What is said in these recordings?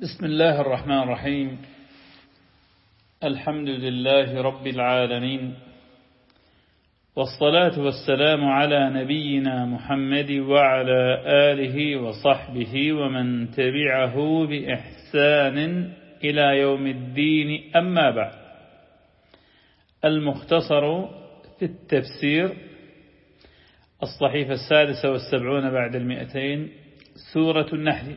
بسم الله الرحمن الرحيم. الحمد لله رب العالمين. والصلاة والسلام على نبينا محمد وعلى آله وصحبه ومن تبعه بإحسان إلى يوم الدين. أما بعد. المختصر في التفسير الصحيفة السادسة والسبعون بعد المئتين سورة النحل.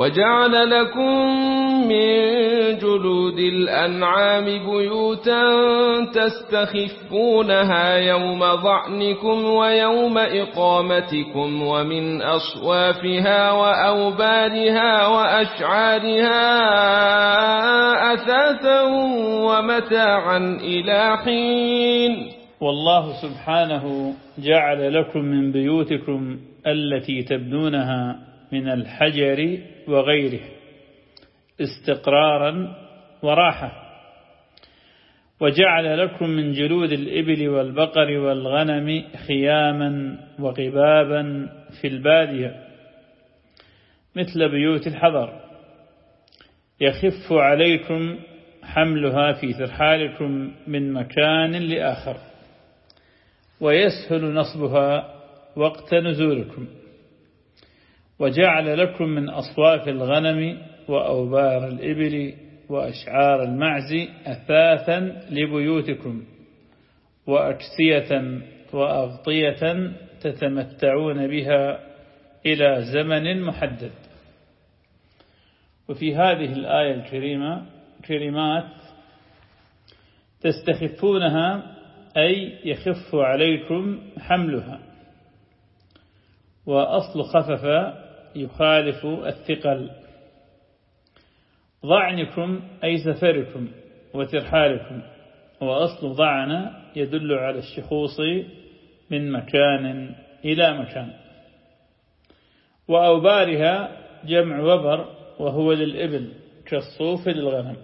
وجعل لكم من جلود الأنعام بيوتا تستخفونها يوم ظعنكم ويوم إقامتكم ومن أصوافها وأوبارها وأشعارها أثاثا ومتاعا إلى حين. والله سبحانه جعل لكم من بيوتكم التي تبنونها من الحجر وغيره استقرارا وراحة. وجعل لكم من جلود الإبل والبقر والغنم خياما وغبابا في البادية مثل بيوت الحضر. يخف عليكم حملها في ترحالكم من مكان لآخر ويسهل نصبها وقت نزولكم. وجعل لكم من أصواف الغنم وأوبار الإبل وأشعار المعز أثاثا لبيوتكم وأكسية وأغطية تتمتعون بها إلى زمن محدد. وفي هذه الآية الكريمة كلمات تستخفونها أي يخف عليكم حملها. وأصل خفف يخالف الثقل. ضعنكم أي سفركم وترحالكم وأصل ضعن يدل على الشخوص من مكان إلى مكان. وأوبارها جمع وبر وهو للإبل كالصوف للغنم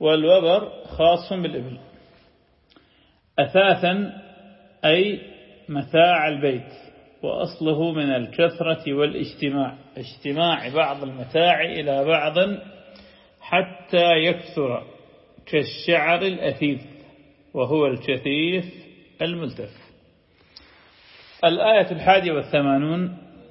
والوبر خاص بالإبل. أثاثا أي متاع البيت. وأصله من الكثرة والاجتماع. اجتماع بعض المتاع إلى بعض حتى يكثر كالشعر الأثيث وهو الكثيف الملتف. الآية الحادية والثمانون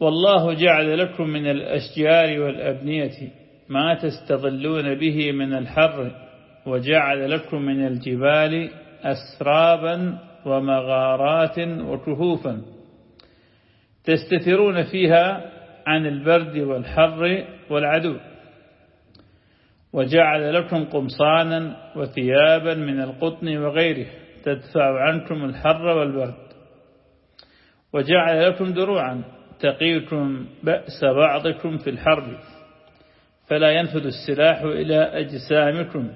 والله جعل لكم من الأشجار والأبنية ما تستظلون به من الحر وجعل لكم من الجبال أسرابا ومغارات وكهوفا. تستثرون فيها عن البرد والحر والعدو. وجعل لكم قمصانا وثيابا من القطن وغيره تدفع عنكم الحر والبرد. وجعل لكم دروعا تقيكم بأس بعضكم في الحرب فلا ينفذ السلاح إلى أجسامكم.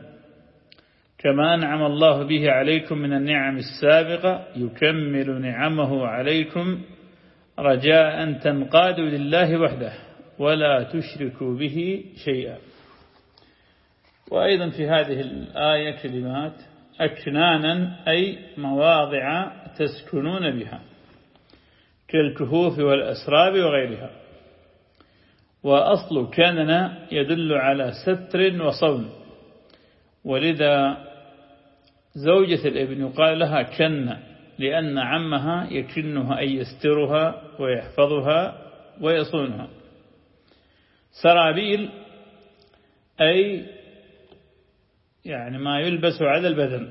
كما أنعم الله به عليكم من النعم السابقة يكمل نعمه عليكم رجاء تنقادوا لله وحده ولا تشركوا به شيئا. وأيضا في هذه الآية كلمات أكنانا أي مواضع تسكنون بها. كالكهوف والأسراب وغيرها. وأصل كاننا يدل على ستر وصون. ولذا زوجة الإبن يقال لها كن لأن عمها يكنها أي يسترها ويحفظها ويصونها. سرابيل أي يعني ما يلبس على البدن.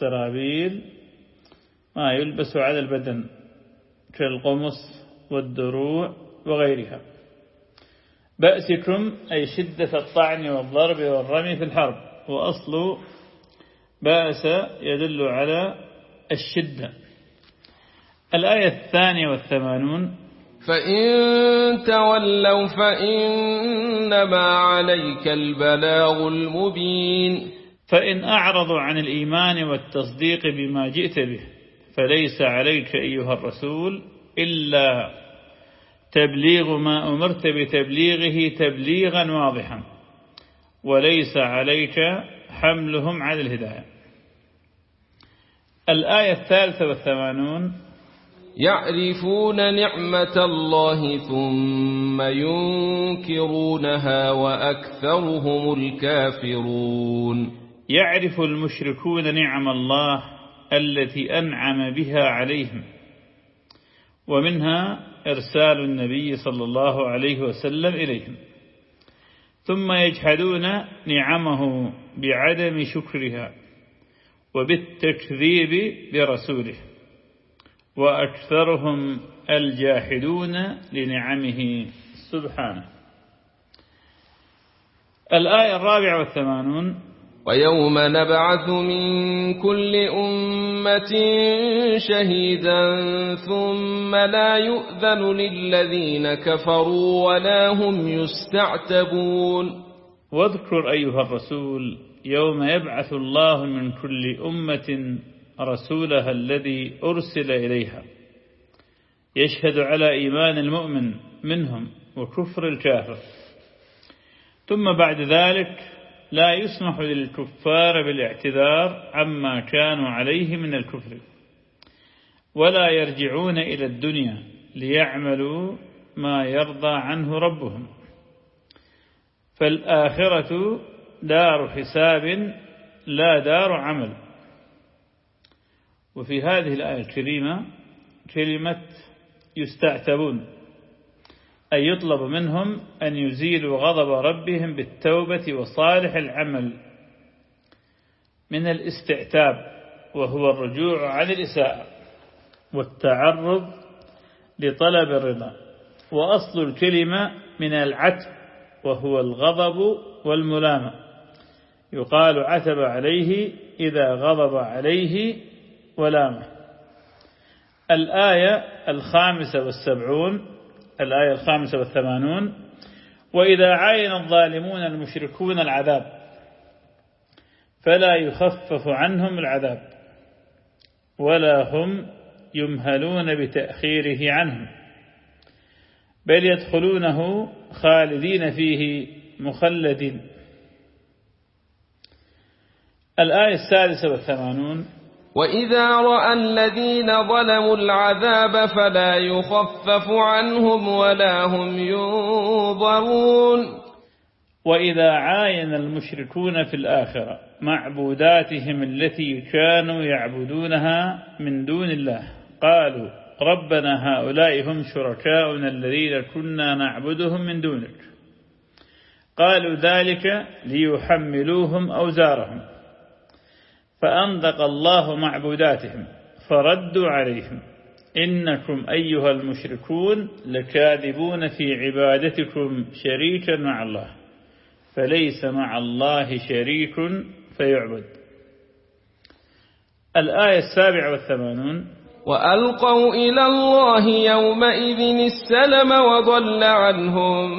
سرابيل ما يلبس على البدن. كالقمص والدروع وغيرها. بأسكم أي شدة الطعن والضرب والرمي في الحرب. وأصل بأس يدل على الشدة. الآية الثانية والثمانون. فإن تولوا فإنما عليك البلاغ المبين. فإن أعرضوا عن الإيمان والتصديق بما جئت به. فليس عليك أيها الرسول إلا تبليغ ما أمرت بتبليغه تبليغا واضحا وليس عليك حملهم على الهداية. الآية الثالثة والثمانون يعرفون نعمة الله ثم ينكرونها وأكثرهم الكافرون. يعرف المشركون نعم الله التي أنعم بها عليهم. ومنها إرسال النبي صلى الله عليه وسلم إليهم. ثم يجحدون نعمه بعدم شكرها وبالتكذيب برسوله. وأكثرهم الجاحدون لنعمه سبحانه. الآية الرابعة والثمانون ويوم نبعث من كل أمة شهيدا ثم لا يؤذن للذين كفروا ولا هم يستعتبون. واذكر أيها الرسول يوم يبعث الله من كل أمة رسولها الذي أرسل إليها. يشهد على إيمان المؤمن منهم وكفر الكافر ثم بعد ذلك لا يسمح للكفار بالاعتذار عما كانوا عليه من الكفر ولا يرجعون إلى الدنيا ليعملوا ما يرضى عنه ربهم. فالآخرة دار حساب لا دار عمل. وفي هذه الآية الكريمة كلمة يستعتبون. أي يطلب منهم أن يزيلوا غضب ربهم بالتوبة وصالح العمل من الاستعتاب وهو الرجوع عن الإساءة والتعرض لطلب الرضا. وأصل الكلمة من العتب وهو الغضب والملامة. يقال عتب عليه إذا غضب عليه ولامه الآية الخامسة والسبعون الآية الخامسة والثمانون وإذا عاين الظالمون المشركون العذاب فلا يخفف عنهم العذاب ولا هم يمهلون بتأخيره عنهم بل يدخلونه خالدين فيه مخلدين. الآية السادسة والثمانون وإذا رأى الذين ظلموا العذاب فلا يخفف عنهم ولا هم ينظرون وإذا عاين المشركون في الآخرة معبوداتهم التي كانوا يعبدونها من دون الله قالوا ربنا هؤلاء هم شركاؤنا الذين كنا نعبدهم من دونك قالوا ذلك ليحملوهم أوزارهم فأنطق الله معبوداتهم فردوا عليهم. إنكم أيها المشركون لكاذبون في عبادتكم شريكا مع الله فليس مع الله شريك فيعبد. الآية السابعة والثمانون. وألقوا إلى الله يومئذ السلم وضل عنهم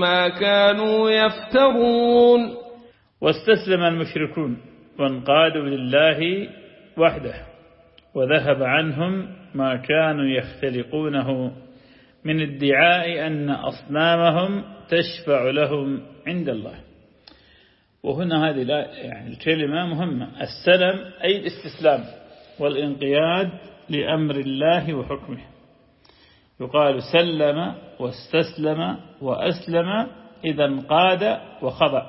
ما كانوا يفترون. واستسلم المشركون. وانقادوا لله وحده وذهب عنهم ما كانوا يختلقونه من ادعاء أن أصنامهم تشفع لهم عند الله. وهنا هذه يعني الكلمة مهمة. السلم أي الاستسلام والانقياد لأمر الله وحكمه. يقال سلم واستسلم وأسلم إذا انقاد وخضع.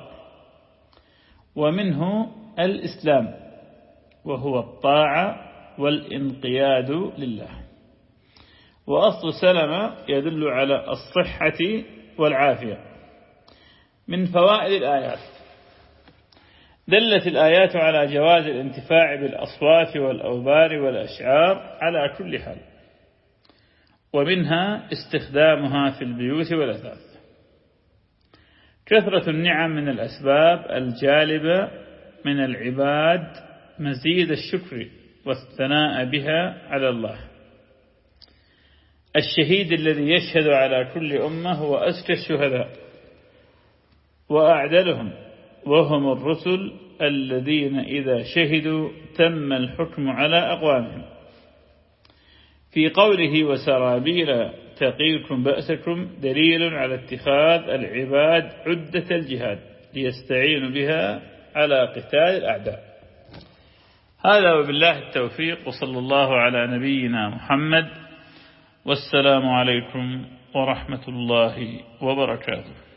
ومنه الإسلام وهو الطاعة والإنقياد لله. وأصل سلم يدل على الصحة والعافية. من فوائد الآيات. دلت الآيات على جواز الانتفاع بالأصوات والأوبار والأشعار على كل حال. ومنها استخدامها في البيوت والأثاث. كثرة النعم من الأسباب الجالبة من العباد مزيد الشكر والثناء بها على الله. الشهيد الذي يشهد على كل أمة هو أزكى الشهداء وأعدلهم وهم الرسل الذين إذا شهدوا تم الحكم على أقوامهم. في قوله وسرابيل تقيكم بأسكم دليل على اتخاذ العباد عدة الجهاد ليستعينوا بها على قتال الأعداء. هذا وبالله التوفيق وصلى الله على نبينا محمد والسلام عليكم ورحمة الله وبركاته.